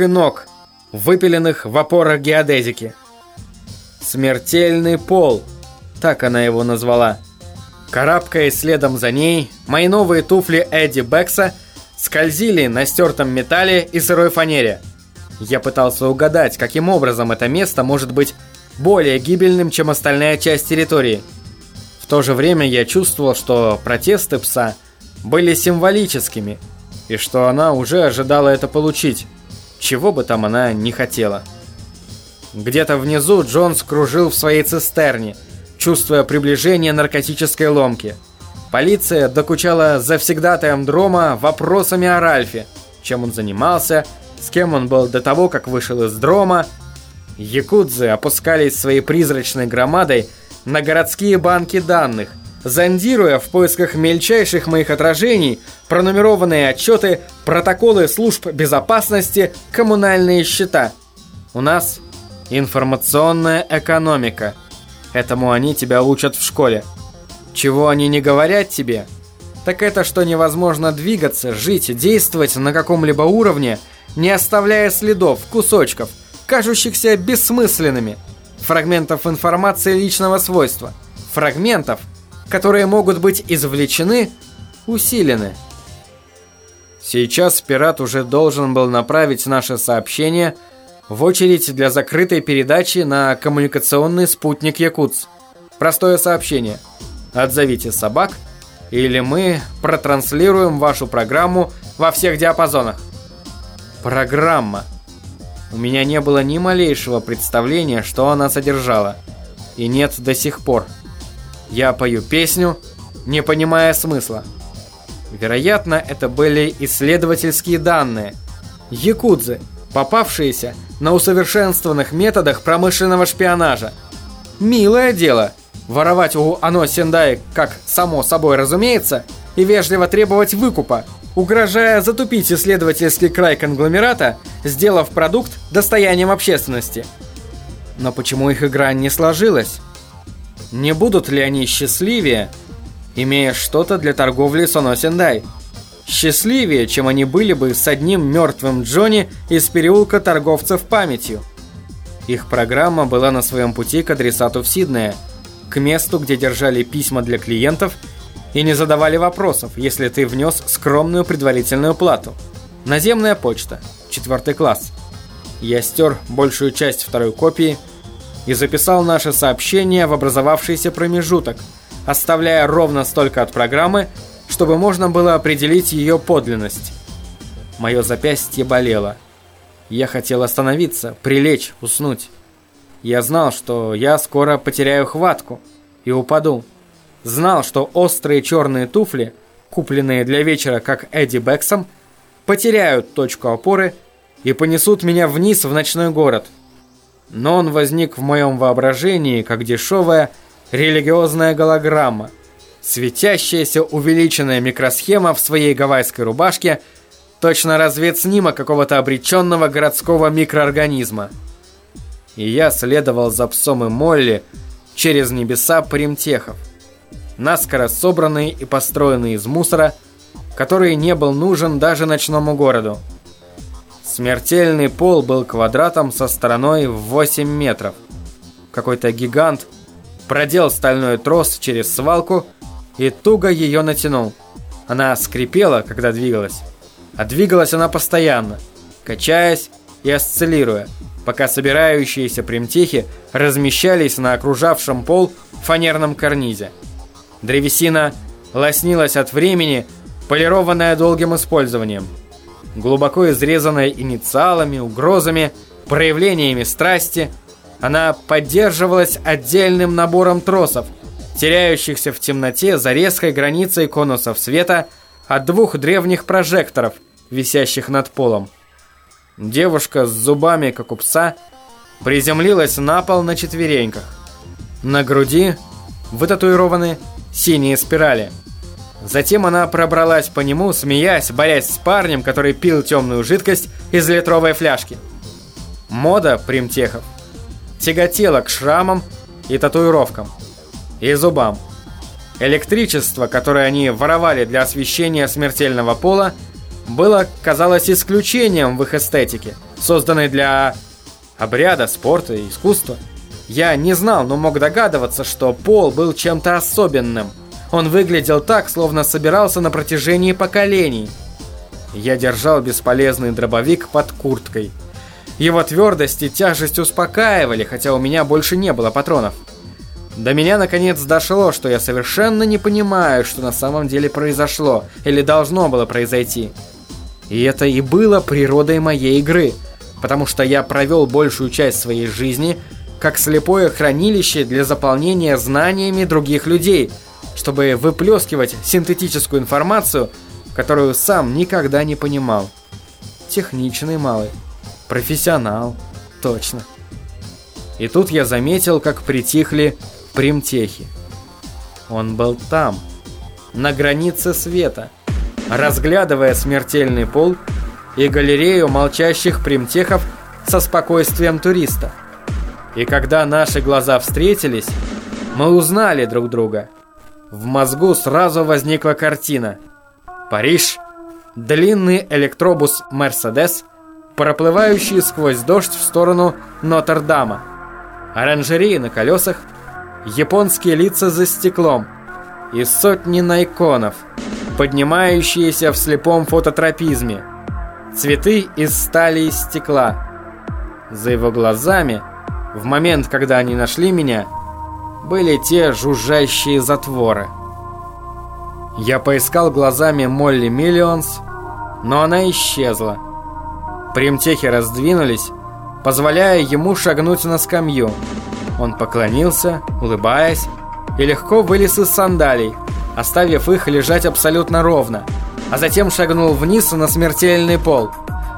и ног, выпиленных в опорах геодезики. «Смертельный пол», так она его назвала. Карабкаясь следом за ней, мои новые туфли Эдди Бекса скользили на стертом металле и сырой фанере. Я пытался угадать, каким образом это место может быть более гибельным, чем остальная часть территории. В то же время я чувствовал, что протесты пса были символическими, и что она уже ожидала это получить, чего бы там она не хотела. Где-то внизу Джонс кружил в своей цистерне, чувствуя приближение наркотической ломки. Полиция докучала завсегдатаем Дрома вопросами о Ральфе, чем он занимался, с кем он был до того, как вышел из Дрома. Якудзы опускались своей призрачной громадой на городские банки данных, зондируя в поисках мельчайших моих отражений пронумерованные отчеты, протоколы служб безопасности, коммунальные счета. У нас информационная экономика. Этому они тебя учат в школе. Чего они не говорят тебе? Так это, что невозможно двигаться, жить, действовать на каком-либо уровне, не оставляя следов, кусочков, кажущихся бессмысленными, фрагментов информации личного свойства, фрагментов, которые могут быть извлечены, усилены. Сейчас пират уже должен был направить наше сообщение в очередь для закрытой передачи на коммуникационный спутник Якутс. Простое сообщение. Отзовите собак, или мы протранслируем вашу программу во всех диапазонах. Программа. У меня не было ни малейшего представления, что она содержала. И нет до сих пор. Я пою песню, не понимая смысла. Вероятно, это были исследовательские данные. Якудзы, попавшиеся на усовершенствованных методах промышленного шпионажа. Милое дело воровать у Ано Сендай, как само собой разумеется, и вежливо требовать выкупа, угрожая затупить исследовательский край конгломерата, сделав продукт достоянием общественности. Но почему их игра не сложилась? Не будут ли они счастливее, имея что-то для торговли с Оно Сендай? Счастливее, чем они были бы с одним мертвым Джонни из переулка торговцев памятью. Их программа была на своем пути к адресату в Сиднее, к месту, где держали письма для клиентов и не задавали вопросов, если ты внес скромную предварительную плату. Наземная почта, четвертый класс. Я стер большую часть второй копии и записал наше сообщение в образовавшийся промежуток, оставляя ровно столько от программы, чтобы можно было определить ее подлинность. Мое запястье болело. Я хотел остановиться, прилечь, уснуть. Я знал, что я скоро потеряю хватку и упаду. Знал, что острые черные туфли, купленные для вечера как Эдди Бексом, потеряют точку опоры и понесут меня вниз в ночной город. Но он возник в моем воображении как дешевая религиозная голограмма – Светящаяся увеличенная микросхема в своей гавайской рубашке точно разведснимок какого-то обреченного городского микроорганизма. И я следовал за псом и Молли через небеса примтехов, наскоро собранный и построенный из мусора, который не был нужен даже ночному городу. Смертельный пол был квадратом со стороной в 8 метров. Какой-то гигант продел стальной трос через свалку и туго ее натянул. Она скрипела, когда двигалась. А двигалась она постоянно, качаясь и осциллируя, пока собирающиеся примтехи размещались на окружавшем пол фанерном карнизе. Древесина лоснилась от времени, полированная долгим использованием. Глубоко изрезанная инициалами, угрозами, проявлениями страсти, она поддерживалась отдельным набором тросов – теряющихся в темноте за резкой границей конусов света от двух древних прожекторов, висящих над полом. Девушка с зубами, как у пса, приземлилась на пол на четвереньках. На груди вытатуированы синие спирали. Затем она пробралась по нему, смеясь, борясь с парнем, который пил темную жидкость из литровой фляжки. Мода примтехов тяготела к шрамам и татуировкам и зубам. Электричество, которое они воровали для освещения смертельного пола, было, казалось, исключением в их эстетике, созданной для обряда, спорта и искусства. Я не знал, но мог догадываться, что пол был чем-то особенным. Он выглядел так, словно собирался на протяжении поколений. Я держал бесполезный дробовик под курткой. Его твердость и тяжесть успокаивали, хотя у меня больше не было патронов. До меня наконец дошло, что я совершенно не понимаю, что на самом деле произошло или должно было произойти. И это и было природой моей игры, потому что я провел большую часть своей жизни как слепое хранилище для заполнения знаниями других людей, чтобы выплескивать синтетическую информацию, которую сам никогда не понимал. Техничный малый. Профессионал. Точно. И тут я заметил, как притихли примтехи. Он был там, на границе света, разглядывая смертельный пол и галерею молчащих примтехов со спокойствием туриста. И когда наши глаза встретились, мы узнали друг друга. В мозгу сразу возникла картина. Париж, длинный электробус «Мерседес», проплывающий сквозь дождь в сторону Нотр-Дама, оранжереи на колесах – японские лица за стеклом и сотни найконов, поднимающиеся в слепом фототропизме, цветы из стали и стекла. За его глазами, в момент, когда они нашли меня, были те жужжащие затворы. Я поискал глазами Молли Миллионс, но она исчезла. Примтехи раздвинулись, позволяя ему шагнуть на скамью. Он поклонился, улыбаясь, и легко вылез из сандалий, оставив их лежать абсолютно ровно, а затем шагнул вниз на смертельный пол.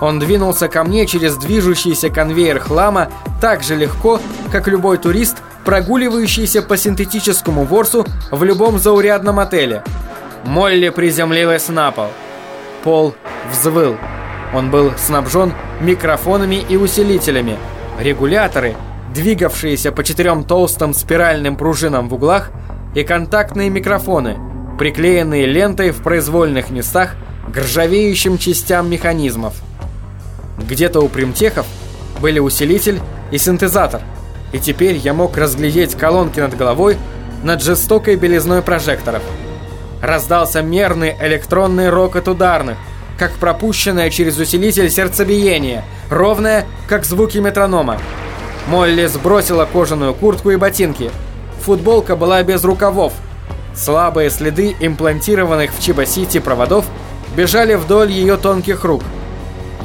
Он двинулся ко мне через движущийся конвейер хлама так же легко, как любой турист, прогуливающийся по синтетическому ворсу в любом заурядном отеле. Молли приземлилась на пол. Пол взвыл. Он был снабжен микрофонами и усилителями. Регуляторы – двигавшиеся по четырем толстым спиральным пружинам в углах и контактные микрофоны, приклеенные лентой в произвольных местах к ржавеющим частям механизмов. Где-то у примтехов были усилитель и синтезатор, и теперь я мог разглядеть колонки над головой над жестокой белизной прожекторов. Раздался мерный электронный рокот ударных, как пропущенное через усилитель сердцебиение, ровное, как звуки метронома. Молли сбросила кожаную куртку и ботинки. Футболка была без рукавов. Слабые следы имплантированных в Чиба-Сити проводов бежали вдоль ее тонких рук.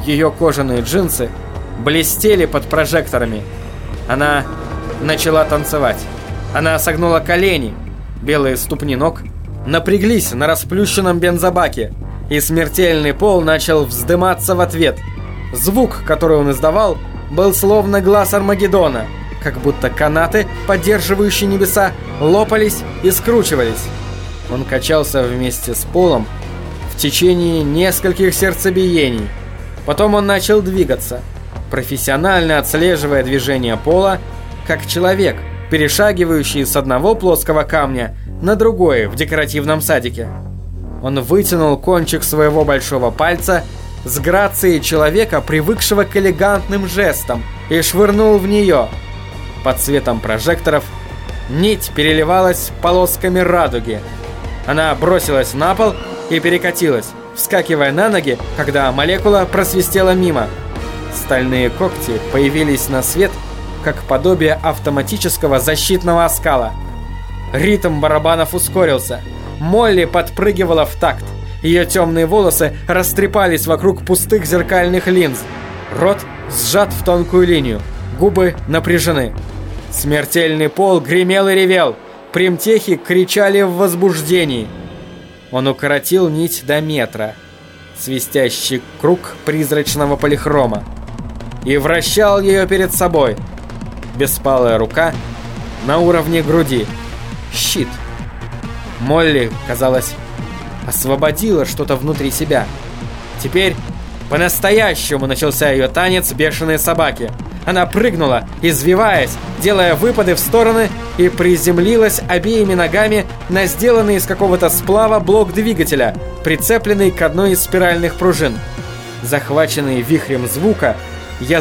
Ее кожаные джинсы блестели под прожекторами. Она начала танцевать. Она согнула колени. Белые ступни ног напряглись на расплющенном бензобаке, и смертельный пол начал вздыматься в ответ. Звук, который он издавал, был словно глаз Армагеддона, как будто канаты, поддерживающие небеса, лопались и скручивались. Он качался вместе с полом в течение нескольких сердцебиений. Потом он начал двигаться, профессионально отслеживая движение пола, как человек, перешагивающий с одного плоского камня на другой в декоративном садике. Он вытянул кончик своего большого пальца с грацией человека, привыкшего к элегантным жестам, и швырнул в нее. Под светом прожекторов нить переливалась полосками радуги. Она бросилась на пол и перекатилась, вскакивая на ноги, когда молекула просвистела мимо. Стальные когти появились на свет, как подобие автоматического защитного оскала. Ритм барабанов ускорился. Молли подпрыгивала в такт. Ее темные волосы растрепались вокруг пустых зеркальных линз. Рот сжат в тонкую линию. Губы напряжены. Смертельный пол гремел и ревел. Примтехи кричали в возбуждении. Он укоротил нить до метра. Свистящий круг призрачного полихрома. И вращал ее перед собой. Беспалая рука на уровне груди. Щит. Молли, казалось, освободила что-то внутри себя. Теперь по-настоящему начался ее танец бешеной собаки. Она прыгнула, извиваясь, делая выпады в стороны и приземлилась обеими ногами на сделанный из какого-то сплава блок двигателя, прицепленный к одной из спиральных пружин. Захваченный вихрем звука, Я